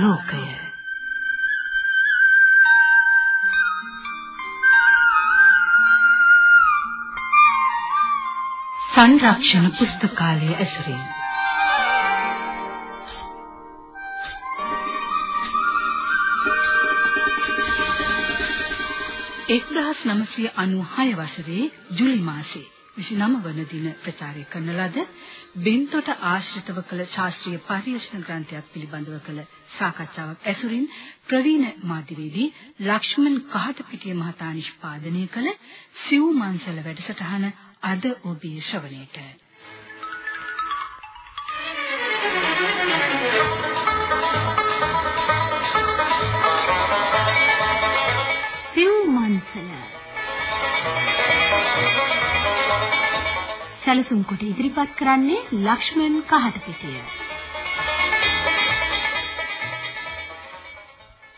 පුනරාලෝකය සංරක්ෂණ පුස්තකාලය ඇසුරින්. 1996 වසරේ ජූලි මාසයේ 29 වන දින ප්‍රචාරය කරන ලද බෙන්තොට ආශ්‍රිතව කළ ශාස්ත්‍රීය පර්යේෂණ ග්‍රන්ථයක් පිළිබඳව කළ සාකච්ඡාවක් ඇසුරින් ප්‍රවීණ මාධ්‍යවේදී ලක්ෂ්මන් කහටපිටිය මහතා නිෂ්පාදනය කළ සිව් මන්සල වැඩසටහන අද ඔබේ ශ්‍රවණයට සැලසුම් කොට ඉදිරිපත් කරන්නේ ලක්ෂ්මන් කහටපිටිය.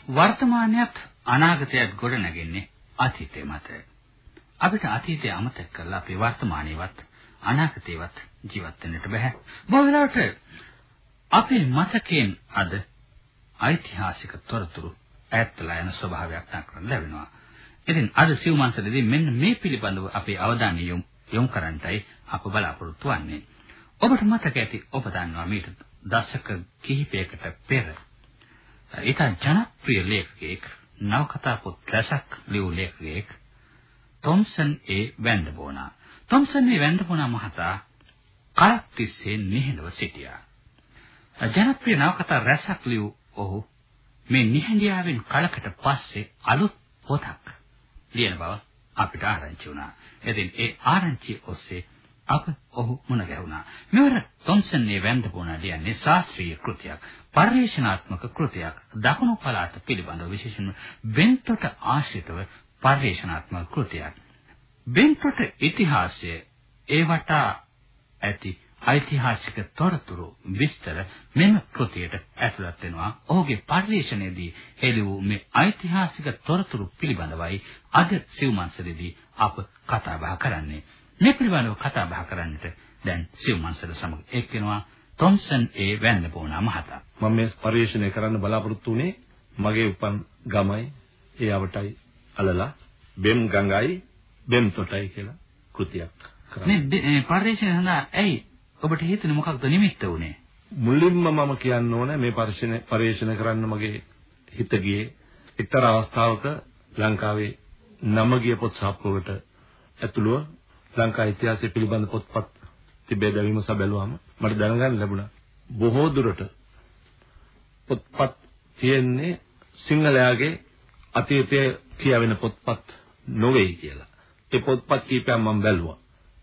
වර්තමානයත් අනාගතයත් ගොඩ නැගෙන්නේ අතීතය මත. අපිට අතීතය අමතක කරලා අපේ වර්තමානයේවත් අනාගතේවත් ජීවත් වෙන්නට බෑ. බොහෝ වෙලාවට අපේ මතකයෙන් අද ඓතිහාසික තොරතුරු ඈත්ලා යන ස්වභාවයක් දක්වන්න ලැබෙනවා. ඉතින් අද සිව්මන්සලදී මෙන්න මේ පිළිබඳව අපේ අවධානය යොමු කරන්නටයි අප බලාපොරොත්තු වෙන්නේ. ඔබට මතක ඇති ඔබ දන්නවා මීට දශක කිහිපයකට පෙර ඊට ජනප්‍රිය ලේඛකයෙක් නවකතා පොත් රසක් ලියු ලේඛකයෙක් තොම්සන් ඒ වැන්දබෝනා. තොම්සන් ඒ වැන්දබෝනා මහතා කලක් තිස්සේ නිහඬව සිටියා. ජනප්‍රිය නවකතා රසක් ලියු ඔහු මේ නිහඬියාවෙන් කලකට පස්සේ අලුත් පොතක් ලියන බව අපිට ආරංචි වුණා. ඉතින් ඒ ආරංචිය ඔස්සේ අප ඔහු මුණ ගැහුණා. මෙවර තොම්සන් මේ වැන්දපුණ ලියන්නේ ශාස්ත්‍රීය කෘතියක්, පර්යේෂණාත්මක කෘතියක්. දකුණු පළාත පිළිබඳව විශේෂයෙන්ම බෙන්තොට ආශ්‍රිතව පර්යේෂණාත්මක කෘතියක්. බෙන්තොට ඉතිහාසය ඒ වටා ඇති ඓතිහාසික තොරතුරු විස්තර මෙම කෘතියට ඇතුළත් වෙනවා. ඔහුගේ පර්යේෂණයේදී හෙළි වූ මේ ඓතිහාසික තොරතුරු පිළිබඳවයි අද සිව්මන්සලේදී අප කතා බහ කරන්නේ. මේ පිළිබඳව කතා බහ කරන්නට දැන් සිව්මන්සල සමග එක් වෙනවා තොම්සන් ඒ වැන්නපෝනා මහතා. මම මේ පරිශ්‍රණය කරන්න බලාපොරොත්තු වුණේ මගේ උපන් ගමයි ඒ අවටයි අලලා බෙම් ගඟයි බෙම් තොටයි කියලා කෘතියක් කරා. මේ පරිශ්‍රණය සඳහා ඇයි ඔබට හිතෙන්නේ මොකක්ද නිමිත්ත උනේ? මුලින්ම මම කියන්න ඕනේ මේ පරිශ්‍රණය පරිශ්‍රණය කරන්න මගේ හිත ගියේ එක්තරා අවස්ථාවක ලංකාවේ නමගිය පොත් සාප්පුවකට ඇතුළුව ලංකා ඉතිහාසය පිළිබඳ පොත්පත් තිබේ දැවීම සහ බැලුවම මට දැනගන්න ලැබුණා බොහෝ දුරට පොත්පත් තියෙන්නේ සිංහලයාගේ අතීතය කියවෙන පොත්පත් නොවේයි කියලා. ඒ පොත්පත් කීපයක් මම බැලුවා.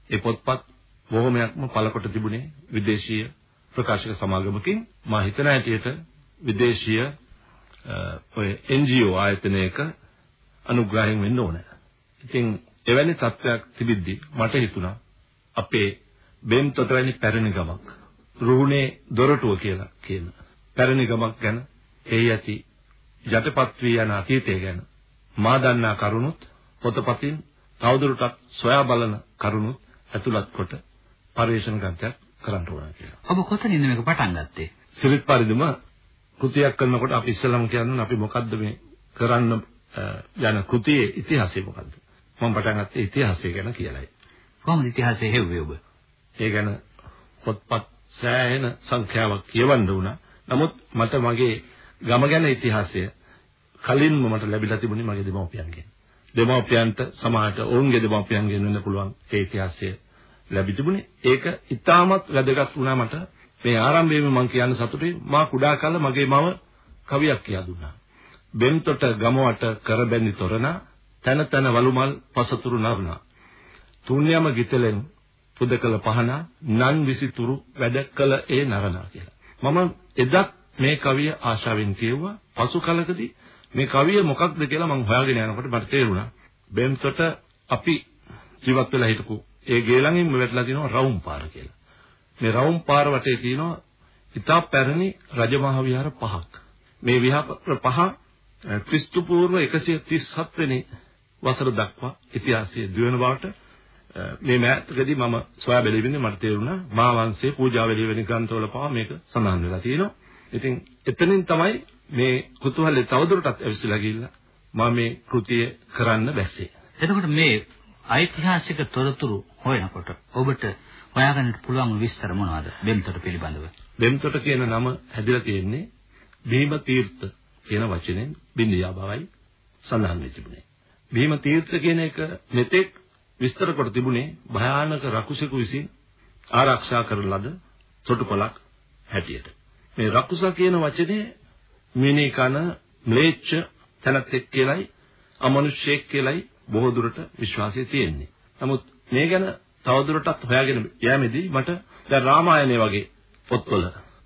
ඒ පොත්පත් බොහොමයක්ම පළකොට තිබුණේ විදේශීය ප්‍රකාශක සමාගමකින් මා හිතන හැටියට විදේශීය ඔය NGO ආයතනයක අනුග්‍රහයෙන් වෙන්න ඕන. ඉතින් එවැනි තත්ත්වයක් තිබිද්දි මට හිතුණා අපේ බෙන්තොට වැනි පැරණි ගමක් රුහුණේ දොරටුව කියලා කියන පැරණි ගමක් ගැන එහි ඇති යටපත් වී යන අතීතය ගැන මා දන්නා කරුණුත් පොතපතින් තවදුරටත් සොයා බලන කරුණුත් ඇතුළත් කොට පරිශන ග්‍රන්ථයක් කරන්න ඕන කියලා. ඔබ කොතනින්ද මේක පටන් ගත්තේ? සිරිත් පරිදිම කෘතියක් කරනකොට අපි ඉස්සෙල්ලාම කියන්නේ අපි මොකද්ද මේ කරන්න යන කෘතියේ ඉතිහාසය මොකද්ද? මම පටන් ගත්තේ ඉතිහාසය ගැන කියලායි. කොහොමද ඉතිහාසය හෙව්වේ ඔබ? ඒ ගැන පොත්පත් සෑහෙන සංඛ්‍යාවක් කියවන්න වුණා. නමුත් මට මගේ ගම ගැන ඉතිහාසය කලින්ම මට ලැබිලා තිබුණේ මගේ දෙමව්පියන්ගෙන්. දෙමව්පියන්ට සමාජයට ඔවුන්ගේ දෙමව්පියන්ගෙන් වෙන්න පුළුවන් ඒ ඉතිහාසය ලැබි තිබුණේ. ඒක ඉතාමත් වැදගත් වුණා මට. මේ ආරම්භයේම මම කියන්න සතුටුයි මා කුඩා කාලේ මගේ මව කවියක් කියා දුන්නා. බෙන්තොට ගමවට කරබැඳි තොරණ තන තන වලුමල් පසතුරු නරුණා. තුන්යම ගිතලෙන් පුදකල පහන නන් විසිතුරු වැඩ කළ ඒ නරනා කියලා. මම එදත් මේ කවිය ආශාවෙන් කියුවා. පසු කලකදී මේ කවිය මොකක්ද කියලා මම හොයාගෙන යනකොට මට තේරුණා. බෙන්තොට අපි ජීවත් වෙලා හිටපු ඒ ගේලඟින් මෙවැටලා තියෙනවා රවුම් පාර කියලා. මේ රවුම් පාර වටේ තියෙනවා ඉතා පැරණි රජමහා විහාර පහක්. මේ විහාර පහ ක්‍රිස්තු පූර්ව 137 වෙනි වසර දක්වා ඉතිහාසයේ දිවෙන බවට මේ මෑතකදී මම සොයා බැලුවින්නේ මට තේරුණා මා වංශයේ පූජා වෙලී වෙන ග්‍රන්ථවල පවා මේක සඳහන් වෙලා තියෙනවා. ඉතින් එතනින් තමයි මේ කුතුහලේ තවදුරටත් ඇවිස්සලා ගිහිල්ලා මම මේ කෘතිය කරන්න බැස්සේ. එතකොට මේ ඓතිහාසික තොරතුරු හොයනකොට ඔබට හොයාගන්නට පුළුවන් විස්තර මොනවද බෙම්තොට පිළිබඳව? බෙම්තොට කියන නම හැදිලා තියෙන්නේ භීම තීර්ථ කියන වචනෙන් බින්දියා බවයි සඳහන් වෙ තිබුණේ. භීම තීර්ථ කියන එක මෙතෙක් විස්තර කොට තිබුණේ භයානක රකුසෙකු විසින් ආරක්ෂා කරන ලද තොටුපළක් හැටියට. මේ රකුසා කියන වචනේ මිනී කන ම්ලේච්ඡ තනතෙක් කියලයි අමනුෂ්‍යෙක් කියලයි බොහෝ දුරට විශ්වාසය තියෙන්නේ. නමුත් මේ ගැන තවදුරටත් හොයාගෙන යෑමේදී මට දැන් රාමායනය වගේ පොත්වල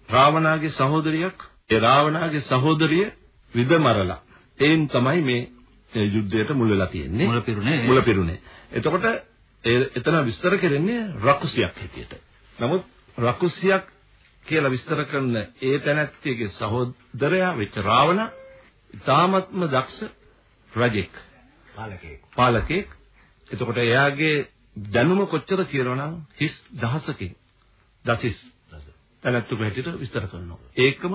රාවණාගේ සහෝදරියක් ඒ රාවණාගේ සහෝදරිය විදමරලා එයින් තමයි මේ යුද්ධයට මුල් වෙලා තියෙන්නේ. මුල පිරුණේ. මුල පිරුණේ. එතකොට එතන විස්තර කරන්නේ රකුසියක් හැටියට. නමුත් රකුසියක් කියලා විස්තර කරන ඒ තැනැත්තියගේ සහෝදරයා වෙච්ච රාවණ ඉතාමත්ම දක්ෂ රජෙක්. පාලකෙක් පාලකෙක් එතකොට එයාගේ දැනුම කොච්චර කියනවනම් හිස් දහසකින්. දසිස් තැනැත්තු හැටියට විස්තර කරනවා. ඒකම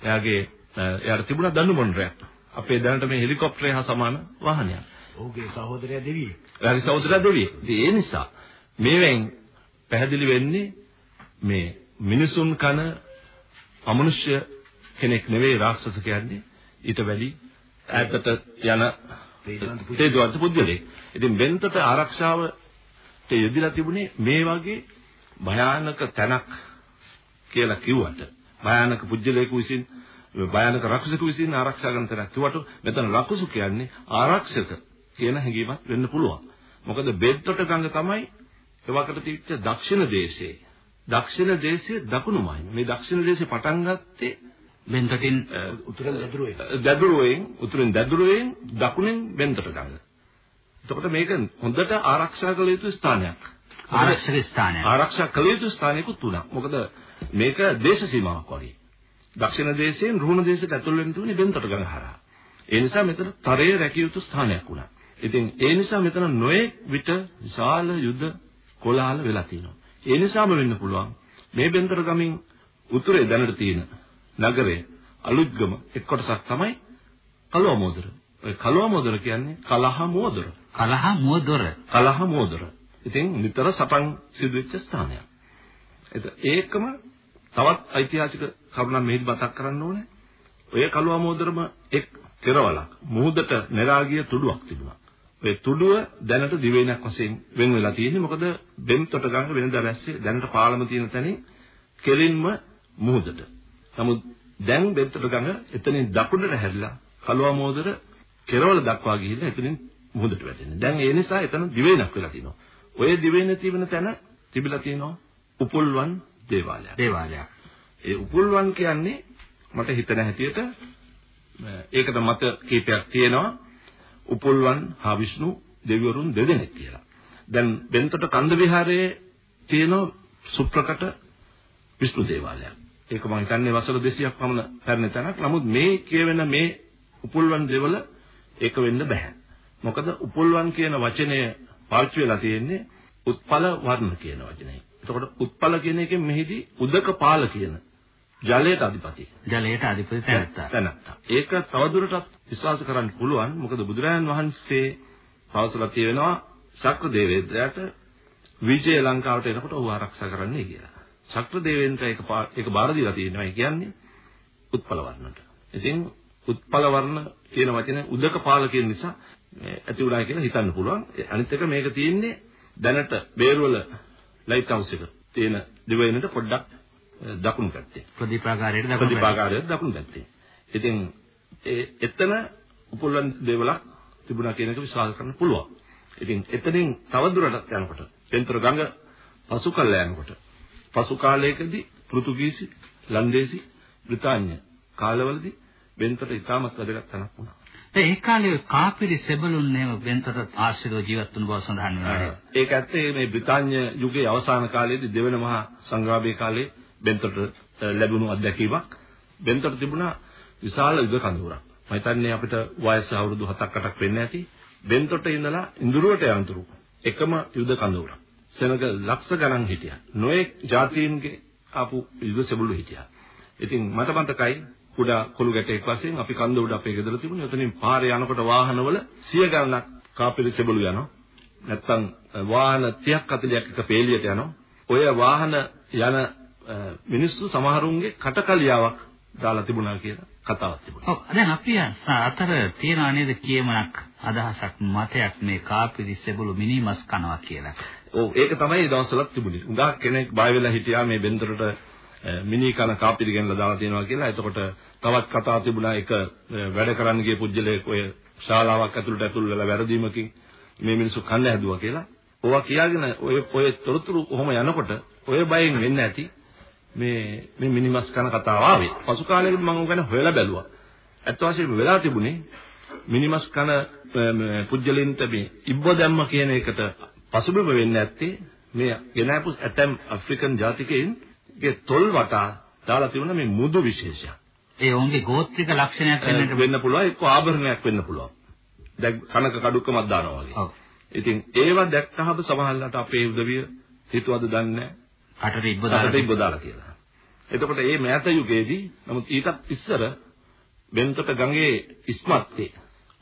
එයාගේ එයාට තිබුණා දඬුමොණරයක් අපේ දැනට මේ හෙලිකොප්ටරය හා සමාන වාහනයක්. ඔහුගේ සහෝදරයා දෙවියෙක්. එයාගේ සහෝදරයා දෙවියෙක්. ඒ නිසා මේවෙන් පැහැදිලි වෙන්නේ මේ මිනිසුන් කන අමනුෂ්‍ය කෙනෙක් නෙවෙයි රාක්ෂස කියන්නේ ඊට වැඩි ඈතට යන තේජවන්ත පුද්ගලෙක්. ඉතින් බෙන්තට ආරක්ෂාවට යෙදিলা තිබුණේ මේ වගේ භයානක තැනක් කියලා කිව්වට භයානක පුජ්‍යලේක විසින් භයානක රක්ෂක විසින් ආරක්ෂා කරන තැනක් කිව්වට මෙතන රකුසු කියන්නේ ආරක්ෂක කියන හැඟීමක් වෙන්න පුළුවන්. මොකද බෙද්දොට ගඟ තමයි එවකට තිබිච්ච දක්ෂිණ දේශයේ. දක්ෂිණ දේශයේ දකුණු මහිම. මේ දක්ෂිණ දේශේ පටන් ගත්තේ බෙන්තටින් උතුරෙන් දැදුරුවෙන්. දැදුරුවෙන් උතුරෙන් දැදුරුවෙන් දකුණෙන් බෙන්තට ගඟ. එතකොට මේක හොඳට ආරක්ෂා කළ යුතු ස්ථානයක්. ආරක්ෂක ස්ථානයක්. ආරක්ෂා කළ යුතු ස්ථානයකුත් තුනක්. මොකද මේක දේශ සීමාවක් වගේ. දක්ෂිණ දේශයෙන් රුහුණ දේශයට ඇතුල් වෙන්න තුනේ බෙන්තට ගඟ හරහා. ඒ නිසා මෙතන තරයේ රැකිය යුතු ස්ථානයක් වුණා. ඉතින් ඒ නිසා මෙතන නොයෙක් විට විශාල යුද කොලාහල වෙලා තියෙනවා. ඒ නිසාම වෙන්න පුළුවන් මේ බෙන්තර ගමින් උතුරේ දැනට තියෙන නගරය අලුත්ගම එක් කොටසක් තමයි කලවමෝදර. ඔය කලවමෝදර කියන්නේ කලහ මෝදර. කලහ මෝදර. කලහ මෝදර. ඉතින් නිතර සටන් සිදුවෙච්ච ස්ථානයක්. ඒකම තවත් ඓතිහාසික කරුණක් මෙහිදී මතක් කරන්න ඕනේ. ඔය කලවමෝදරම එක් කෙරවලක් මුහුදට නෙරාගිය තුඩුවක් තිබුණා. ඔය තුඩුව දැනට දිවයිනක් වශයෙන් වෙන් වෙලා තියෙන්නේ. මොකද බෙන්තොට ගඟ වෙනදා වැස්සේ දැනට පාලම තියෙන තැනින් කෙලින්ම මුහුදට. නමුත් දැන් බෙන්තොට ගඟ එතනින් දකුණට හැරිලා කලුවා මෝදර කෙරවල දක්වා ගිහිල්ලා එතනින් මුහුදට වැටෙනවා. දැන් ඒ නිසා එතන දිවයිනක් වෙලා තිනවා. ඔය දිවයින තිබෙන තැන තිබිලා තියෙනවා උපුල්වන් දේවාලයක්. දේවාලයක්. ඒ උපුල්වන් කියන්නේ මට හිතන හැටියට ඒකට මත කීපයක් තියෙනවා. උපුල්වන් හා විෂ්ණු දෙවිවරුන් දෙදෙනෙක් කියලා. දැන් බෙන්තොට කන්ද විහාරයේ තියෙන සුප්‍රකට විෂ්ණු දේවාලයක්. ඒක මම හිතන්නේ වසර 200ක් පමණ පැරණි තැනක්. නමුත් මේ කියවෙන මේ උපුල්වන් දෙවල ඒක වෙන්න බෑ. මොකද උපුල්වන් කියන වචනය පාවිච්චි වෙලා තියෙන්නේ උත්පල වර්ණ කියන වචනයයි. එතකොට උත්පල කියන එකෙන් මෙහිදී උදක පාල කියන ජලයට අධිපති. ජලයට අධිපති තැනත්තා. තැනත්තා. ඒක තවදුරටත් විශ්වාස කරන්න පුළුවන්. මොකද බුදුරජාණන් වහන්සේ පවසලා තියෙනවා ශක්‍ර දේවේන්ද්‍රයාට විජය ලංකාවට එනකොට ඔහු ආරක්ෂා කරන්නයි කියලා. ශක්‍ර දේවේන්ද්‍ර ඒක ඒක බාර දීලා තියෙනවා. ඒ කියන්නේ උත්පල වර්ණට. ඉතින් උත්පල වර්ණ කියන වචනේ උදක පාල කියන නිසා ඇති වුණා කියලා හිතන්න පුළුවන්. අනිත් එක මේක තියෙන්නේ දැනට බේරුවල ලයිට් හවුස් එක තියෙන දිවයිනට පොඩ්ඩක් දකුණු පැත්තේ. ප්‍රදීපාකාරයට දකුණු ප්‍රදීපාකාරයට දකුණු පැත්තේ. ඉතින් ඒ එතන උපුල්වන් දේවලක් තිබුණා කියන එක විශ්වාස කරන්න පුළුවන්. ඉතින් එතනින් තවදුරටත් යනකොට පෙන්තර ගඟ පසු කල්ල යනකොට පසු කාලයකදී පෘතුගීසි, ලන්දේසි, බ්‍රිතාන්‍ය කාලවලදී බෙන්තට ඉතාමත් වැදගත් තැනක් වුණා. ඒ කාලේ කාපිරි සෙබළුන් නේම බෙන්තට ආශ්‍රිතව ජීවත් වුණ බව සඳහන් වෙනවා. ඒක ඇත්තේ මේ බ්‍රිතාන්‍ය යුගයේ අවසාන කාලයේදී දෙවන මහා සංග්‍රාමයේ කාලේ බෙන්තට ලැබුණු අත්දැකීමක්. බෙන්තට තිබුණා විශාල යුද කඳවුරක්. මම හිතන්නේ අපිට වයස අවුරුදු 7ක් 8ක් වෙන්න ඇති. බෙන්තොට ඉඳලා ඉඳුරුවට යනතුරු එකම යුද කඳවුරක්. සෙනග ලක්ෂ ගණන් හිටියා. නොඑක් ජාතීන්ගේ ආපු යුද සෙබළු හිටියා. ඉතින් මට මතකයි කුඩා කොළු ගැටයක් වශයෙන් අපි කන්ද උඩ අපේ ගෙදර තිබුණේ. එතනින් පාරේ යනකොට වාහනවල සිය ගණනක් කාපිරි සෙබළු යනවා. නැත්තම් වාහන 30ක් 40ක් එක පේලියට යනවා. ඔය වාහන යන මිනිස්සු සමහරුන්ගේ කටකලියාවක් දාලා තිබුණා කියලා කතාවක් තිබුණා. ඔව් දැන් අපි අතර තියනවා නේද කියමනක් අදහසක් මතයක් මේ කාපිරි සෙබළු මිනිමස් කනවා කියලා. ඔව් ඒක තමයි ඒ දවස්වලත් තිබුණේ. උඟා කෙනෙක් බය වෙලා හිටියා මේ බෙන්දරට මිනි කන කාපිරි ගෙනලා දාලා තියෙනවා කියලා. එතකොට තවත් කතා තිබුණා එක වැඩ කරන්න ගිය පුජ්‍යලයක් ඔය ශාලාවක් ඇතුළට ඇතුල් වෙලා වැරදීමකින් මේ මිනිස්සු කන්න හැදුවා කියලා. ඕවා කියාගෙන ඔය ඔය තොරතුරු කොහොම යනකොට ඔය බයෙන් වෙන්න ඇති මේ මේ මිනිමස් කන කතාව ආවේ. පසු කාලයකදී මම උගන හොයලා බැලුවා. ඇත්ත වශයෙන්ම වෙලා තිබුණේ මිනිමස් කන පුජ්‍යලින්ට මේ ඉබ්බ දැම්ම කියන එකට පසුබිම වෙන්නේ නැත්තේ මේ ගෙනාපු ඇතැම් ඇෆ්‍රිකන් ජාතිකයින්ගේ තොල් වටා දාලා තිබුණ මේ මුදු විශේෂයක්. ඒ ඔවුන්ගේ ගෝත්‍රික ලක්ෂණයක් වෙන්නට වෙන්න පුළුවන් එක්ක ආභරණයක් වෙන්න පුළුවන්. දැන් කනක කඩුක්කමක් දානවා වගේ. ඔව්. ඉතින් ඒවා දැක්කහම සමහරවිට අපේ උදවිය හිතුවද දන්නේ නැහැ. අටට ඉබ්බ දාලා ඉබ්බ දාලා කියලා. එතකොට මේ මෑත යුගයේදී නමුත් ඊටත් ඉස්සර බෙන්තොට ගඟේ ඉස්මත්තේ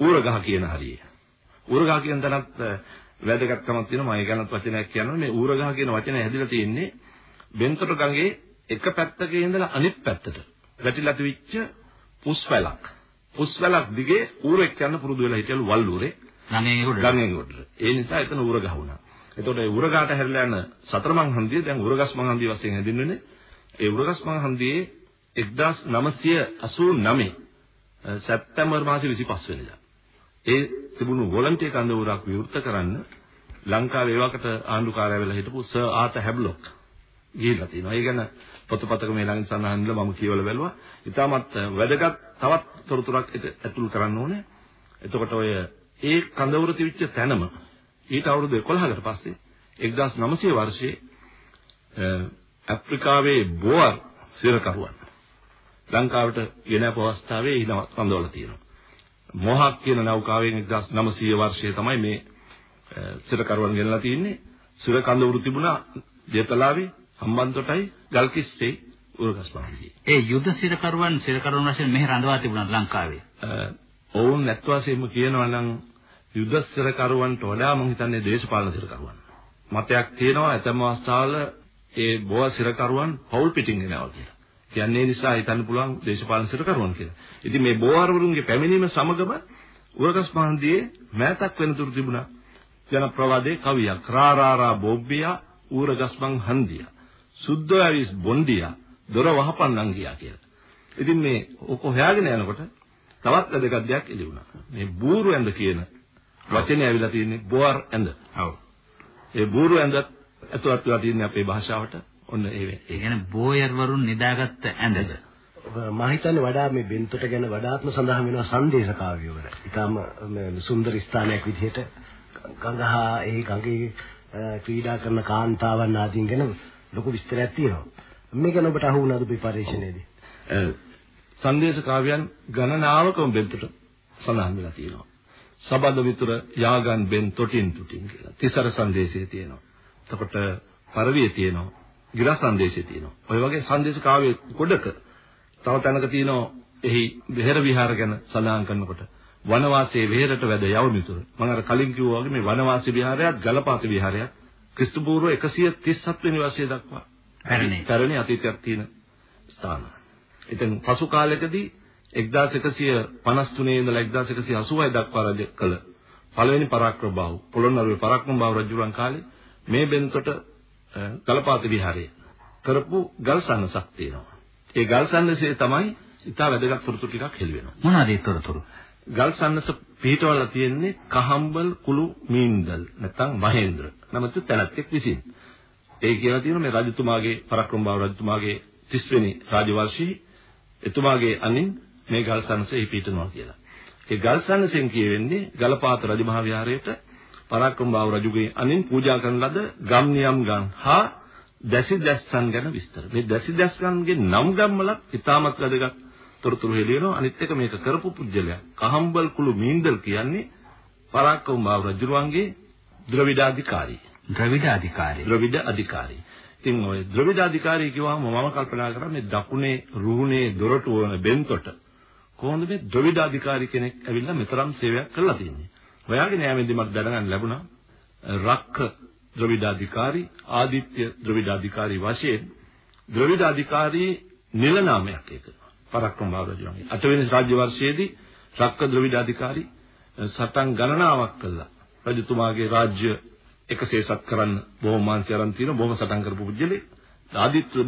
ඌරගහ කියන හරිය. ඌරගහ කියන තැනත් වැදගත්කමක් තියෙනවා මම ඒ ගැනත් වචනයක් කියනවා මේ ඌරගහ කියන වචනේ හැදිලා තියෙන්නේ බෙන්තොට ගඟේ එක පැත්තක ඉඳලා අනිත් පැත්තට වැටිලා තිබිච්ච පුස්වැලක්. පුස්වැලක් දිගේ ඌරෙක් යන පුරුදු වෙලා හිටියලු වල්ලූරේ. ගඟේ උඩ. ගඟේ උඩ. ඒ නිසා එතන ඌරගහ වුණා. එතකොට ඒ ඌරගහට හැරිලා යන සතරමං හන්දිය දැන් ඌරගස් මං හන්දිය වශයෙන් හැදින්වෙන්නේ. ඒ ඌරගස් මං හන්දියේ 1989 සැප්තැම්බර් මාසේ 25 වෙනිදා. ඒ තිබුණු වොලන්ටියර් කඳවුරක් විවෘත කරන්න ලංකාවේ ඒවකට ආණ්ඩුකාරය වෙලා හිටපු සර් ආත හැබ්ලොක් ගිහිල්ලා තිනවා. ඒ ගැන පොතපතක මේ ළඟින් සඳහන් වෙලා මම කියවලා බැලුවා. ඉතාමත් වැදගත් තවත් තොරතුරක් ඇතුළු කරන්න ඕනේ. එතකොට ඔය ඒ කඳවුර තිබිච්ච තැනම ඊට අවුරුදු 11කට පස්සේ 1900 වර්ෂයේ ඇෆ්‍රිකාවේ බෝර් සිරකරුවන් ලංකාවට ගෙනපු අවස්ථාවේ ඊන කඳවල තියෙනවා. මොහක් කියන නෞකාවෙන් 1900 වර්ෂයේ තමයි මේ සිරකරුවන් ගෙනලා තියෙන්නේ. සිර කඳවුරු තිබුණා දෙතලාවේ හම්බන්තොටයි ගල්කිස්සේ උරගස් පහන්දියේ. ඒ යුද සිරකරුවන් සිරකරුවන් වශයෙන් මෙහි රඳවා තිබුණා ලංකාවේ. ඔවුන් නැත් වශයෙන්ම කියනවා නම් යුද සිරකරුවන්ට වඩා මම හිතන්නේ දේශපාලන සිරකරුවන්. මතයක් තියෙනවා ඇතම අවස්ථාවල ඒ බොහ සිරකරුවන් පෞල් පිටින් එනවා කියලා. කියන්නේ නිසා හිතන්න පුළුවන් දේශපාලන සිරකරුවන් කියලා. ඉතින් මේ බෝවර්වරුන්ගේ පැමිණීම සමගම උරගස් පහන්දියේ මෑතක් වෙනතුරු තිබුණා ජනප්‍රවාදයේ කවියක් රාරාරා බොබ්බියා ඌරගස්මන් හන්දියා සුද්ධාවිස් බොන්ඩියා දොර වහපන්නන් ගියා කියලා. ඉතින් මේ ඔක හොයාගෙන යනකොට තවත් වැදගත් දෙයක් එළි වුණා. මේ බූරු ඇඳ කියන වචනේ ඇවිල්ලා තියෙන්නේ බෝර් ඇඳ. ඔව්. ඒ බූරු ඇඳ ඇතුළත් වෙලා තියෙන්නේ අපේ භාෂාවට ඔන්න ඒ ඒ කියන්නේ බෝයර් වරුන් නිදාගත්ත ඇඳද. මම හිතන්නේ වඩා මේ බෙන්තොට ගැන වඩාත්ම සඳහන් වෙනවා සංදේශ කාව්‍ය වල. ඊටාම සුන්දර ස්ථානයක් විදිහට ගඟහා ඒ ගඟේ ක්‍රීඩා කරන කාන්තාවන් ආදීන් ගැන ලොකු විස්තරයක් තියෙනවා. මේක ඔබට අහු වුණාද මේ පරිශ්‍රණයේදී? සංදේශ කාව්‍යයන් ගණනාවකම බෙන්තොට සඳහන් වෙලා තියෙනවා. සබඳ විතර යාගන් බෙන් තොටින් තුටින් කියලා. තිසර සංදේශයේ තියෙනවා. එතකොට පරවිය තියෙනවා. ගිරා සංදේශය තියෙනවා. ඔය වගේ සංදේශ කාව්‍ය ගොඩක තව තැනක තියෙනවා එහි බෙහෙර විහාර ගැන සඳහන් කරනකොට වනවාසයේ වෙහෙරට වැද යවමිතුරු. මම අර කලින් කිව්වා වගේ මේ වනවාසී විහාරයත් ගලපාත විහාරයත් ක්‍රිස්තු පූර්ව 137 වෙනි වසරේ දක්වා පැරණි පැරණි අතීතයක් තියෙන ස්ථාන. ඉතින් පසු කාලෙකදී 1153 ඉඳලා 1186 දක්වා රජ කළ පළවෙනි පරාක්‍රම බාහු පොළොන්නරුවේ පරාක්‍රම බාහු රජුරන් කාලේ මේ බෙන්තොට ගලපාත විහාරයේ කරපු ගල් සන්නසක් තියෙනවා. ඒ ගල් සන්නසේ තමයි ඉතා වැදගත් තොරතුරු ටිකක් හෙළි වෙනවා. මොනවාද ඒ තොරතුරු? ගල් සන්නස පිටවල තියෙන්නේ කහම්බල් කුළු මීන්දල් නැත්නම් මහේන්ද්‍ර නමතු තැනැත්තෙක් විසින්. ඒ කියලා තියෙනවා මේ රජතුමාගේ පරක්‍රම බාහු රජතුමාගේ 30 වෙනි රාජවංශී එතුමාගේ අනින් මේ ගල් සන්නසේ පිටනවා කියලා. ඒ ගල් සන්නසෙන් කියවෙන්නේ ගලපාත රජමහා විහාරයේට පරාක්‍රම බාහු රජුගේ අනින් පූජා කරන ලද ගම් නියම් ගම් හා දැසි දැස්සන් ගැන විස්තර. මේ දැසි දැස්සන්ගේ නම් ගම් වල ඉතාමත් වැදගත් තොරතුරු හෙළියනවා. අනිත් එක මේක කරපු පුජ්‍යලයා. කහම්බල් කුළු මීන්දල් කියන්නේ පරාක්‍රම බාහු රජුරුවන්ගේ ද්‍රවිඩාධිකාරී. ද්‍රවිඩ අධිකාරී. ද්‍රවිඩ අධිකාරී. ඉතින් ওই ද්‍රවිඩාධිකාරී කිව්වම මම කල්පනා කරා මේ දකුණේ රුහුණේ දොරටු වන බෙන්තොට කොහොමද මේ ද්‍රවිඩාධිකාරී කෙනෙක් ඇවිල්ලා මෙතරම් සේවයක් කරලා තියෙන්නේ. ඔයාගේ නෑමෙන්දි මට දැනගන්න ලැබුණා රක්ක ද්‍රවිඩාධිකාරී ආදිත්‍ය ද්‍රවිඩාධිකාරී වශයෙන් ද්‍රවිඩාධිකාරී නිල නාමයක් ඒක. පරක්‍රම බාරජුන්ගේ අටවෙනි රාජ්‍ය වර්ෂයේදී රක්ක ද්‍රවිඩාධිකාරී සටන් ගණනාවක් කළා. රජතුමාගේ රාජ්‍ය එකසේසත් කරන්න බොහොම මාංශය අරන් තියෙන බොහොම සටන් කරපු පුජ්‍යලේ ආදිත්‍ය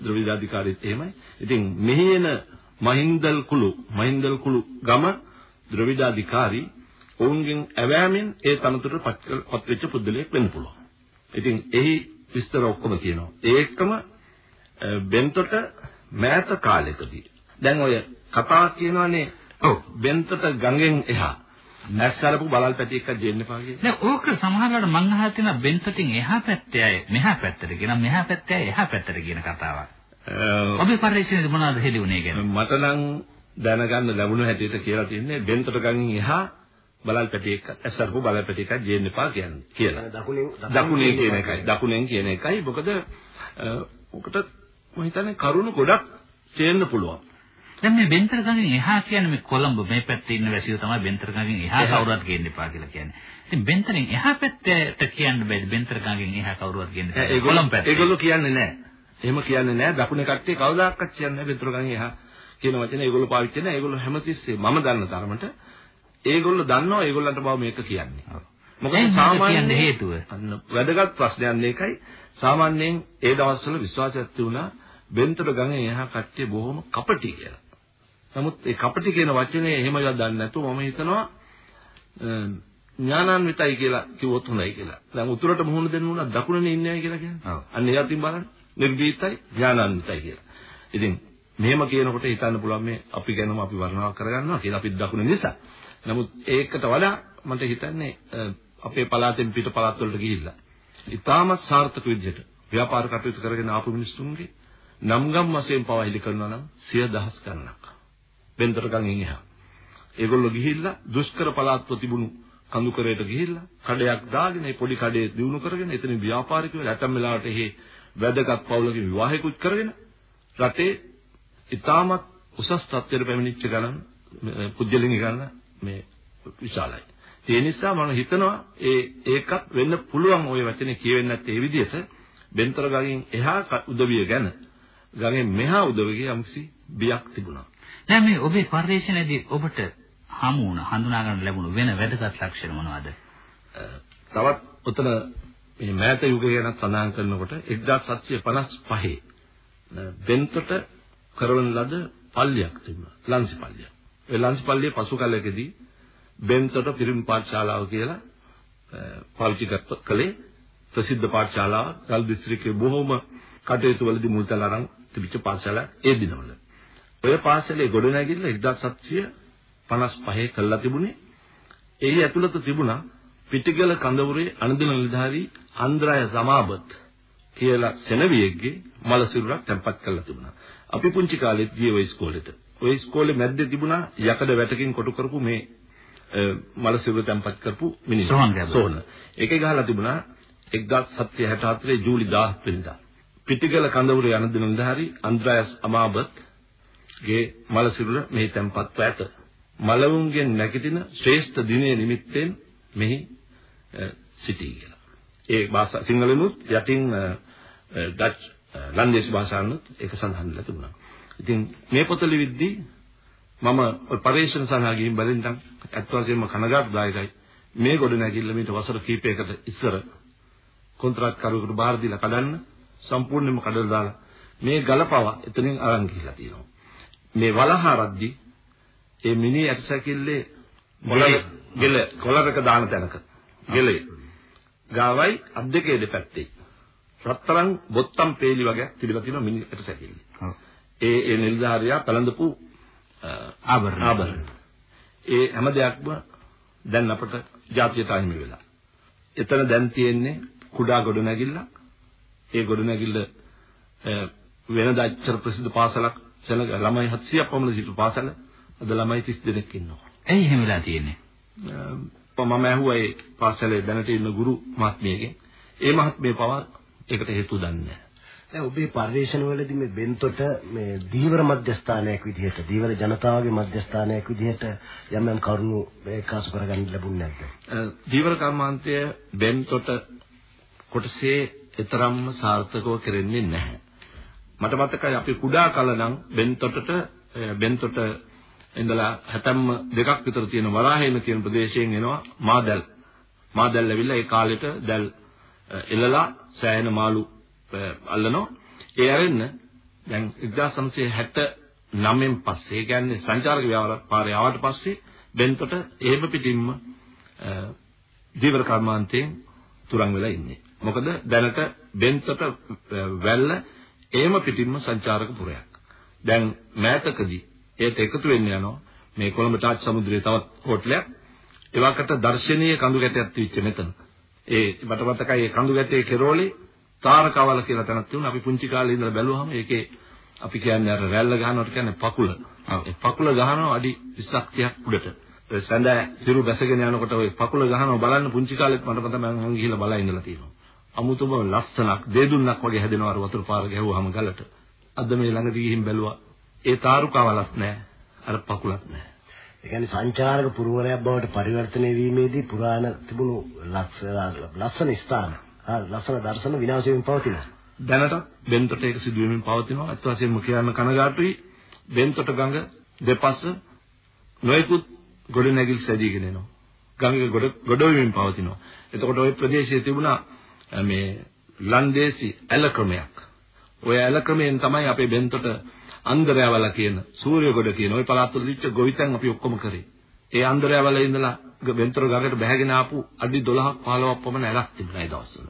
ද්‍රවිඩාධිකාරීත් එහෙමයි. ඉතින් මෙහි එන මහින්දල් කුළු මහින්දල් කුළු ගම ද්‍රවිඩාධිකාරී ඔවුන්ගෙන් ඇවෑමෙන් ඒ තනතුරට පත් වෙච්ච පුද්ගලයෙක් වෙන්න පුළුවන්. ඉතින් එහි විස්තර ඔක්කොම කියනවා. ඒකම බෙන්තොට මෑත කාලෙකදී. දැන් ඔය කතා කියනවානේ ඔව් බෙන්තොට ගඟෙන් එහා නැස්සරපු බලල් පැටි එකක් දෙන්න එපා කියලා. දැන් ඕක සමහරවිට මං අහලා තියෙන බෙන්තොටින් එහා පැත්තේ අය මෙහා පැත්තට කියන මෙහා පැත්තේ අය එහා පැත්තට කියන කතාවක්. ඔබේ පරිශ්‍රණයේදී මොනවද හෙළුනේ කියන්නේ? මට නම් දැනගන්න ලැබුණ හැටියට කියලා තියෙන්නේ බෙන්තොට ගඟෙන් එහා බලල් පැටි එකක් ඇස්සරපු බලල් පැටි එකක් ගේන්න එපා කියන්නේ කියලා. දකුණෙන් දකුණේ කියන එකයි. දකුණෙන් කියන එකයි. මොකද ඔකට මම හිතන්නේ කරුණු ගොඩක් තේරෙන්න පුළුවන්. දැන් මේ බෙන්තර ගඟෙන් එහා කියන්නේ මේ කොළඹ මේ පැත්තේ ඉන්න වැසියෝ තමයි බෙන්තර ගඟෙන් එහා කවුරුත් ගේන්න එපා කියලා කියන්නේ. ඉතින් බෙන්තරෙන් එහා පැත්තට කියන්න බෑද බෙන්තර ගඟෙන් එහා කවුරුත් ගේන්න එපා. කොළඹ පැත්ත. ඒගොල්ලෝ කියන්නේ නැහැ. එහෙම කියන්නේ නැහැ. දකුණේ කට්ටිය කවදාකවත් කියන්නේ නැහැ බෙන්තර ගඟෙන් එහා කියන වචනේ ඒගොල්ලෝ පාවිච්චි නැහැ. ඒගොල්ලෝ හැමතිස්සේ මම දන්න තරමට ඒගොල්ලෝ දන්නවා ඒගොල්ලන්ට බව මේක කියන්නේ. මොකද සාමාන්‍ය හේතුව. වැදගත් ප්‍රශ්නයක් මේකයි. සාමාන්‍යයෙන් ඒ දවස්වල විශ්වාසයක් තිබුණා බෙන්තර ගඟේ එහා කට්ටිය බොහොම කපටි කියලා. නමුත් ඒ කපටි කියන වචනේ එහෙමවත් දන්නේ නැතුව මම හිතනවා ඥානාන්විතයි කියලා කිව්වොත් හොඳයි කියලා. දැන් උතුරට මුහුණ දෙන්න උනා දකුණේ ඉන්නේ කියලා කියන්නේ. අන්න ඒ අතින් බලන්න නිර්භීතයි ඥානාන්විතයි කියලා. ඉතින් මෙහෙම කියනකොට හිතන්න පුළුවන් මේ අපි ගැනම අපි වර්ණනා කරගන්නවා කියලා අපි දකුණ නිසා. නමුත් ඒකට වඩා මට හිතන්නේ අපේ පළාතෙන් පිට පළාත් වලට ගිහිල්ලා ඉතාමත් සාර්ථක විදිහට ව්‍යාපාර කටයුතු කරගෙන ආපු මිනිස්සුන්ගේ නම්ගම් වශයෙන් පවහිලි කරනවා නම් සිය දහස් ගණනක්. බෙන්තර ගඟෙන් එහා. ඒගොල්ලෝ ගිහිල්ලා දුෂ්කර පළාත්ව තිබුණු කඳුකරයට ගිහිල්ලා කඩයක් දාගෙන ඒ පොඩි කඩේ දිනු කරගෙන එතන ව්‍යාපාරිකයෝ ඇතම් වෙලාවට එහි වැදගත් පවුලකින් විවාහයකුත් කරගෙන රටේ ඉතාමත් උසස් තත්ත්වයට පැමිණිච්ච ගණන් පුජ්‍යලිනි ගන්න මේ විශාලයි. ඒ නිසා මම හිතනවා ඒ ඒකත් වෙන්න පුළුවන් ওই වචනේ කියවෙන්නේ නැත්te ඒ විදිහට බෙන්තර ගඟෙන් එහා උදවිය ගැන ගඟෙන් මෙහා උදවිය යම්කිසි බියක් තිබුණා. දැන් මේ ඔබේ පරිශ්‍රණයේදී ඔබට හමු වුණ හඳුනා ගන්න ලැබුණු වෙන වැදගත් ලක්ෂණ මොනවද? තවත් උතන මේ මෑත යුගය ගැන සඳහන් කරනකොට 1755 බෙන්තොට කරවන ලද පල්ලියක් තිබුණා. ලන්සි පල්ලිය. ඒ ලන්සි පල්ලියේ පසු කාලයකදී බෙන්තොට පිරිමි පාඨශාලාව කියලා පාවිච්චි කළේ ප්‍රසිද්ධ පාඨශාලාව ගල් දිස්ත්‍රික්කයේ බොහෝම කටයුතු වලදී මුල්තල අරන් තිබිච්ච පාඨශාලා ඒ දිනවල. ඔය පාසලේ ගොඩනැගිල්ල 1755 කළා තිබුණේ. එහි ඇතුළත තිබුණා පිටිගල කඳවුරේ අනුදින නිලධාරී අන්ද්‍රාය සමාබත් කියලා සෙනවියෙක්ගේ මල සිරුරක් තැන්පත් කරලා තිබුණා. අපි පුංචි කාලෙත් ගියේ ওই ඉස්කෝලේට. ওই ඉස්කෝලේ මැද්දේ තිබුණා යකඩ වැටකින් කොටු කරපු මේ මල සිරුර තැන්පත් කරපු මිනිස්සු. සෝන. ඒකේ ගහලා තිබුණා 1764 ජූලි 10 වෙනිදා. පිටිගල කඳවුරේ අනුදින නිලධාරී අන්ද්‍රායස් අමාබත් ගේ මල සිරුර මෙහි තැන්පත්ව ඇත. මලවුන්ගෙන් නැගිටින ශ්‍රේෂ්ඨ දිනයේ නිමිත්තෙන් මෙහි සිටී කියලා. ඒ භාෂා සිංහලෙනුත් යටින් ඩච් ලන්දේසි භාෂාවනුත් ඒක සඳහන් වෙලා තිබුණා. ඉතින් මේ පොත ලිවිද්දී මම පරිශ්‍රණ සඳහා ගිහින් බලෙන්නම් අත් වශයෙන්ම කනගාටුදායකයි. මේ ගොඩ නැගිල්ල මීට වසර කිහිපයකට ඉස්සර කොන්ත්‍රාත් කරුවෙකුට බාර දීලා කඩන්න සම්පූර්ණයෙන්ම කඩලා දාලා මේ ගලපව එතනින් අරන් ගිහිලා තියෙනවා. මේ වලහාරද්දි ඒ මිනි ඇටසැකිල්ලේ ගෙල කොළරක දාන තැනක ගෙලේ ගාවයි අත් දෙකේ දෙපැත්තේ රත්තරන් බොත්තම් පේලි වගේ තිබිලා තියෙනවා මිනි ඇටසැකිල්ලේ. ඒ ඒ නිලධාරියා පළඳපු ආභරණ ආභරණ. ඒ හැම දෙයක්ම දැන් අපට ජාතියට අහිමි වෙලා. එතන දැන් තියෙන්නේ කුඩා ගොඩනැගිල්ලක්. ඒ ගොඩනැගිල්ල වෙනදා අච්චර ප්‍රසිද්ධ පාසලක් සෙනග ළමයි 700ක් පමණ සිටු පාසල අද ළමයි 30 දෙනෙක් ඉන්නවා. ඇයි එහෙම වෙලා තියෙන්නේ? මම ඇහුවා ඒ පාසලේ දැනට ඉන්න ගුරු මහත්මියගෙන්. ඒ මහත්මිය පවා ඒකට හේතු දන්නේ නැහැ. දැන් ඔබේ පරිශ්‍රණවලදී මේ බෙන්තොට මේ දීවර මධ්‍යස්ථානයක් විදිහට දීවර ජනතාවගේ මධ්‍යස්ථානයක් විදිහට යම් යම් කරුණු ඒකාසු කරගන්න ලැබුණේ නැද්ද? දීවර කර්මාන්තය බෙන්තොට කොටසේ ඊතරම්ම සාර්ථකව කෙරෙන්නේ නැහැ. මට මතකයි අපි කුඩා කල නම් බෙන්තොටට බෙන්තොට ඉඳලා හැතැම්ම දෙකක් විතර තියෙන වරාහේන කියන ප්‍රදේශයෙන් එනවා මාදල්. මාදල් ඇවිල්ලා ඒ කාලෙට දැල් එළලා සෑහෙන මාළු අල්ලනවා. ඒ ඇරෙන්න දැන් 1969න් පස්සේ ඒ කියන්නේ සංචාරක ව්‍යාපාරය ආවට පස්සේ බෙන්තොට එහෙම පිටින්ම ජීවර කර්මාන්තයෙන් තුරන් වෙලා ඉන්නේ. මොකද දැනට බෙන්තොට වැල්ල එහෙම පිටින්ම සංචාරක පුරයක්. දැන් මෑතකදී ඒත් එකතු වෙන්න යනවා මේ කොළඹ තාජ් සමුද්‍රයේ තවත් හෝටලයක්. ඒවකට දර්ශනීය කඳු ගැටයක් තිබිච්ච මෙතන. ඒ මට මතකයි ඒ කඳු ගැටේ කෙරෝලේ තාරකවල කියලා තැනක් තිබුණා. අපි පුංචි කාලේ ඉඳලා බැලුවාම ඒකේ අපි කියන්නේ අර රැල්ල ගහනවට කියන්නේ පකුල. ඒ පකුල ගහනවා අඩි 20ක් 30ක් උඩට. සඳ හිරු බැසගෙන යනකොට ওই පකුල ගහනවා බලන්න පුංචි කාලෙත් මට මතකයි මම ගිහිල්ලා බලා ඉඳලා තියෙනවා. අමුතුම ලස්සනක් දෙදුන්නක් වගේ හැදෙනවා අර වතුර පාර ගැහුවාම ගලට. අද මේ ළඟදී ගිහින් බැලුවා. ඒ තාරුකාවලක් නැහැ. අර පකුලක් නැහැ. ඒ කියන්නේ සංචාරක පුරවරයක් බවට පරිවර්තනය වීමේදී පුරාණ තිබුණු ලස්සන ස්ථාන ලස්සන දර්ශන විනාශ වෙමින් පවතිනවා. දැනට බෙන්තොට ඒක සිදු වෙමින් පවතිනවා. අත් වශයෙන්ම කියන්න කනගාටුයි. බෙන්තොට ගඟ දෙපස නොයෙකුත් ගොඩනැගිලි සැදීගෙන එනවා. ගඟේ ගොඩ ගොඩ වෙමින් පවතිනවා. එතකොට ওই ප්‍රදේශයේ තිබුණා මේ ලන්දේසි ඇල ක්‍රමයක්. ওই ඇල ක්‍රමයෙන් තමයි අපේ බෙන්තොට අන්දරයවල කියන සූර්යගොඩ කියන ওই පළාත්වල තිච්ච ගොවිතැන් අපි ඔක්කොම කරේ. ඒ අන්දරයවල ඉඳලා බෙන්තොට ගඟට බැහැගෙන ආපු අඩි 12ක් 15ක් පමණ ඇලක් තිබුණා ඒ දවස්වල.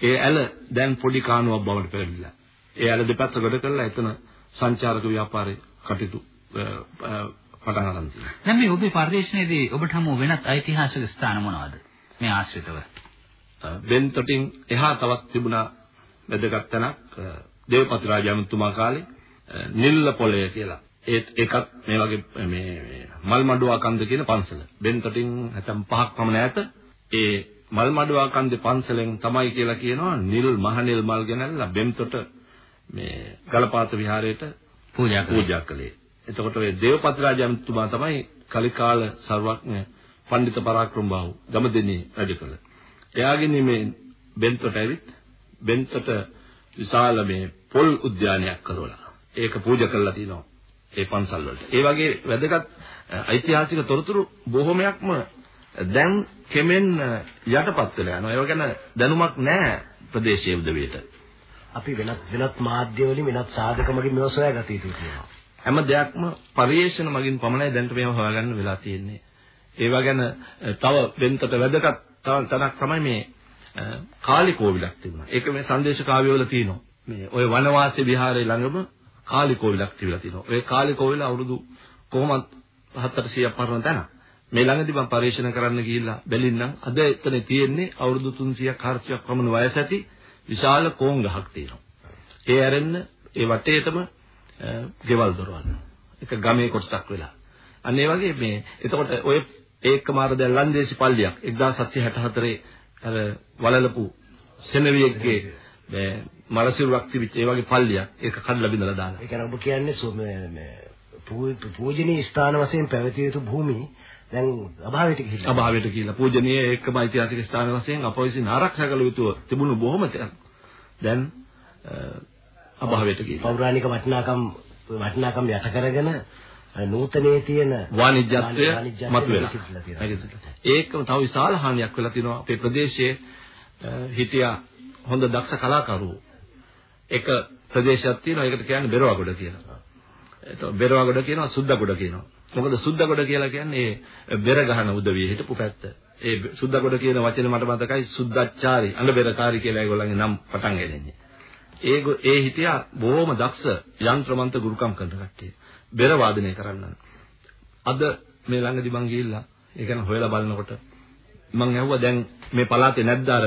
ඒ ඇල දැන් පොඩි කානුවක් බවට පෙරලිලා. ඒ ඇල දෙපැත්ත ගොඩ කරලා එතන සංචාරක ව්‍යාපාරේ කටයුතු පටන් ගන්න තියෙනවා. දැන් මේ ඔබේ පරිශ්‍රණයේදී ඔබට හමු වෙනත් ඓතිහාසික ස්ථාන මොනවද? මේ ආශ්‍රිතව. බෙන්තොටින් එහා තවත් තිබුණා වැදගත් තැනක් දේවපති රාජාමතුමා කාලේ නිල්ල පොළය කියලා. ඒත් ඒකත් මේ වගේ මේ මල් මඩුවා කන්ද කියන පන්සල. බෙන්තොටින් නැතම් පහක් පමණ ඈත ඒ මල් මඩුවා කන්දේ පන්සලෙන් තමයි කියලා කියනවා නිල් මහ නිල් මල් ගෙනල්ලා බෙන්තොට මේ ගලපාත විහාරයට පූජා පූජා කළේ. එතකොට ඔය දේවපති රාජාමතුමා තමයි කලිකාල සර්වඥ පඬිත පරාක්‍රම බාහු ගමදෙනී රජ කළ. එයාගේ මේ බෙන්තොට ඇවිත් බෙන්තොට විශාල මේ පොල් උද්‍යානයක් කරවලා ඒක පූජා කරලා තිනවා ඒ පන්සල් වලට. ඒ වගේ වැදගත් ඓතිහාසික තොරතුරු බොහොමයක්ම දැන් කෙමෙන් යටපත් වෙලා යනවා. ඒව ගැන දැනුමක් නැහැ ප්‍රදේශයේ උදවියට. අපි වෙනත් වෙනත් මාධ්‍ය වලින් වෙනත් සාධක මගින් මේව සොයාගත යුතුයි කියනවා. හැම දෙයක්ම පරිේශන මගින් පමණයි දැන්ට මේව හොයාගන්න වෙලා තියෙන්නේ. ඒවා ගැන තව වෙනතට වැදගත් තනක් තමයි මේ කාලි කෝවිලක් තිබුණා. ඒක මේ සංදේශ කාව්‍යවල තියෙනවා. මේ ඔය වනවාසී විහාරයේ ළඟම කාලි කෝවිලක් තිබිලා තියෙනවා. ඔය කාලි කෝවිල අවුරුදු කොහොමත් 700ක් පරණ තැන. මේ ළඟදී මම පරීක්ෂණ කරන්න ගිහිල්ලා බැලින්නම් අද එතන තියෙන්නේ අවුරුදු 300ක් 400ක් පමණ වයස ඇති විශාල කෝන් ගහක් තියෙනවා. ඒ ඇරෙන්න ඒ වටේටම ගෙවල් දොරවල්. ඒක ගමේ කොටසක් වෙලා. අන්න ඒ වගේ මේ එතකොට ඔය ඒකම අර දැන් ලන්දේසි පල්ලියක් 1764 අර වලලපු සෙනවියෙක්ගේ මරසිරුවක් තිබිච්ච ඒ වගේ පල්ලියක් ඒක කඩලා බිඳලා දාලා. ඒ කියන්නේ ඔබ කියන්නේ මේ පූජනීය ස්ථාන වශයෙන් පැවතිය යුතු භූමි දැන් අභාවයට ගිහිල්ලා. අභාවයට ගිහිල්ලා පූජනීය ඒකම ඓතිහාසික ස්ථාන වශයෙන් අප විසින් ආරක්ෂා කළ යුතු තිබුණු බොහොම දැන් අභාවයට ගිහිල්ලා. පෞරාණික වටිනාකම් වටිනාකම් යට කරගෙන නූතනයේ තියෙන වාණිජ්‍යත්වය මතුවෙලා. ඒකම තව විශාල හානියක් වෙලා තිනවා අපේ ප්‍රදේශයේ හිටියා හොඳ දක්ෂ කලාකරුවෝ. එක ප්‍රදේශයක් තියෙනවා ඒකට කියන්නේ බෙරවගොඩ කියලා. එතකොට බෙරවගොඩ කියනවා සුද්දගොඩ කියනවා. මොකද සුද්දගොඩ කියලා කියන්නේ බෙර ගහන උදවිය හිටපු පැත්ත. ඒ සුද්දගොඩ කියන වචනේ මට මතකයි සුද්දච්චාරි අඟබෙරකාරි කියලා ඒගොල්ලන්ගේ නම් පටන් ගන්නේ. ඒ ඒ හිටියා බොහොම දක්ෂ යන්ත්‍රමන්ත ගුරුකම් කරන කට්ටිය. බෙර වාදනය කරන්න. අද මේ ළඟදි මං ගිහිල්ලා ඒ ගැන හොයලා බලනකොට මං ඇහුවා දැන් මේ පළාතේ නැද්ද අර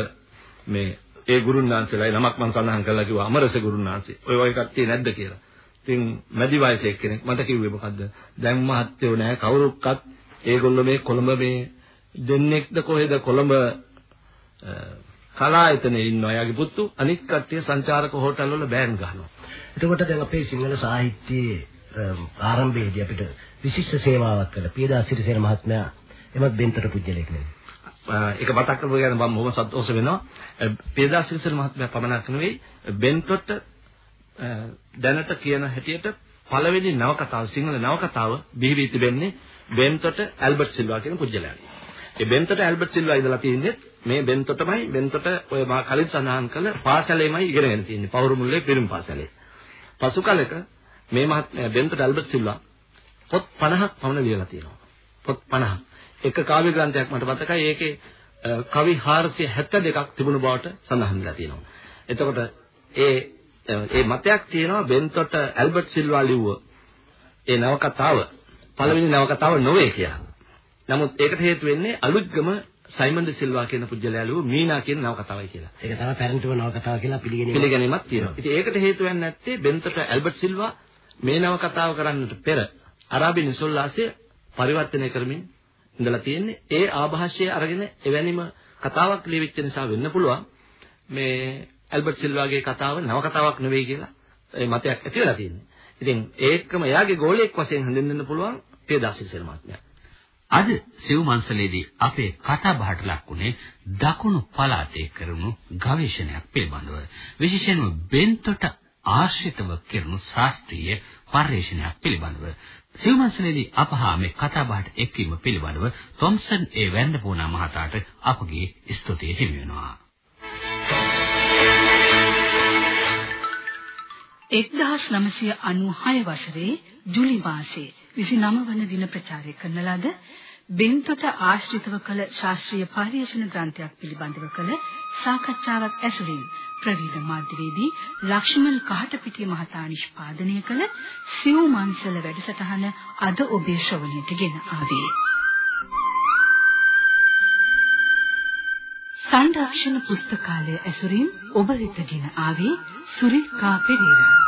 මේ ඒ ගුරුන් වහන්සේලා නමක් මං සඳහන් කළා කිව්වා අමරස ගුරුන් වහන්සේ. ඔය වගේ කට්ටිය නැද්ද කියලා. ඉතින් මැදි වයසේ කෙනෙක් මට කිව්වේ මොකද්ද? දැන් මහත්තයෝ නෑ කවුරුක්වත් ඒගොල්ලෝ මේ කොළඹ මේ දෙන්නෙක්ද කොහෙද කොළඹ කලායතනයේ ඉන්නවා එයාගේ පුතු අනික් කට්ටිය සංචාරක හෝටල් වල බෑන් ගහනවා. එතකොට දැන් අපේ සිංහල සාහිත්‍යයේ ආරම්භයේදී අපිට විශිෂ්ට සේවාවක් කළ පියදා සිරිසේන මහත්මයා එමත් බෙන්තර පුජ්‍යලෙක් නෙවෙයි. ඒක මතක් කරගන්න ගැන මම බොහොම සතුටුස වෙනවා. පියදා සිරිසේන මහත්මයා පමණක් නෙවෙයි බෙන්තොට දැනට කියන හැටියට පළවෙනි නවකතාව සිංහල නවකතාව බිහි වී තිබෙන්නේ බෙන්තොට ඇල්බර්ට් සිල්වා කියන පුජ්‍යලයන්. ඒ බෙන්තොට ඇල්බර්ට් සිල්වා ඉඳලා තියෙන්නේ මේ බෙන්තොටමයි බෙන්තොට ඔය මා කලින් සඳහන් කළ පාසලේමයි ඉගෙනගෙන තියෙන්නේ. පවුරුමුල්ලේ පිරිමි පාසලේ. පසු කාලෙක මේ මහත්මයා බෙන්තොට ඇල්බර්ට් සිල්වා පොත් 50ක් පමණ ලියලා තියෙනවා. පොත් 50ක්. එක කාව්‍ය ග්‍රන්ථයක් මට මතකයි ඒකේ කවි 472ක් තිබුණු බවට සඳහන් වෙලා තියෙනවා. එතකොට ඒ ඒ මතයක් තියෙනවා බෙන්තොට ඇල්බර්ට් සිල්වා ලිව්ව ඒ නවකතාව පළවෙනි නවකතාව නොවේ කියලා. නමුත් ඒකට හේතු වෙන්නේ අලුත්ගම සයිමන් ද සිල්වා කියන පුජ්‍යලයා ලියු මීනා කියන නවකතාවයි කියලා. ඒක තමයි පැරණිතම නවකතාව කියලා පිළිගැනීම. පිළිගැනීමක් තියෙනවා. ඉතින් ඒකට හේතු වෙන්නේ නැත්තේ බෙන්තොට ඇල්බර්ට් සිල්වා මේ නවකතාව කරන්නට පෙර අරාබි නිසොල්ලාසය පරිවර්තනය කරමින් ඉඳලා තියෙන්නේ. ඒ ආభాෂය අරගෙන එවැනිම කතාවක් ලියවිච්ච නිසා වෙන්න පුළුවන් මේ ඇල්බර්ට් සිල්වාගේ කතාව නවකතාවක් නෙවෙයි කියලා ඒ මතයක් ඇති වෙලා තියෙන්නේ. ඉතින් ඒකම එයාගේ ගෝලයක් වශයෙන් හඳුන්වන්න පුළුවන් පියදාසිසල් මහත්මයා. අද සිව්මන්සලේදී අපේ කතා බහට ලක්ුණේ දකුණු පළාතේ කරනු ගවේෂණයක් පිළිබඳව. විශේෂයෙන්ම බෙන්තොට ආශ්‍රිතව කෙරෙනු ශාස්ත්‍රීය පර්යේෂණයක් පිළිබඳව. සිව්මන්සලේදී අපහා මේ කතා බහට එක්වීම පිළිබඳව තොම්සන් ඒ වැන්දපෝනා මහතාට අපගේ ස්තුතිය හිමි වෙනවා. 1996 වසරේ ජූලි මාසයේ 29 වන දින ප්‍රචාරය කරන ලද බෙන්තොට ආශ්‍රිතව කළ ශාස්ත්‍රීය පර්යේෂණ ග්‍රන්ථයක් පිළිබඳව කළ සාකච්ඡාවක් ඇසුරින් ප්‍රවීණ මාධ්‍යවේදී ලක්ෂ්මන් කහටපිටිය මහතා නිෂ්පාදනය කළ සිව් මන්සල වැඩසටහන අද ඔබේ ශ්‍රවණයට ගෙන ආවේ. සංරක්ෂණ පුස්තකාලය ඇසුරින් ඔබ වෙතගෙන ආවේ සුරිකා පෙරේරා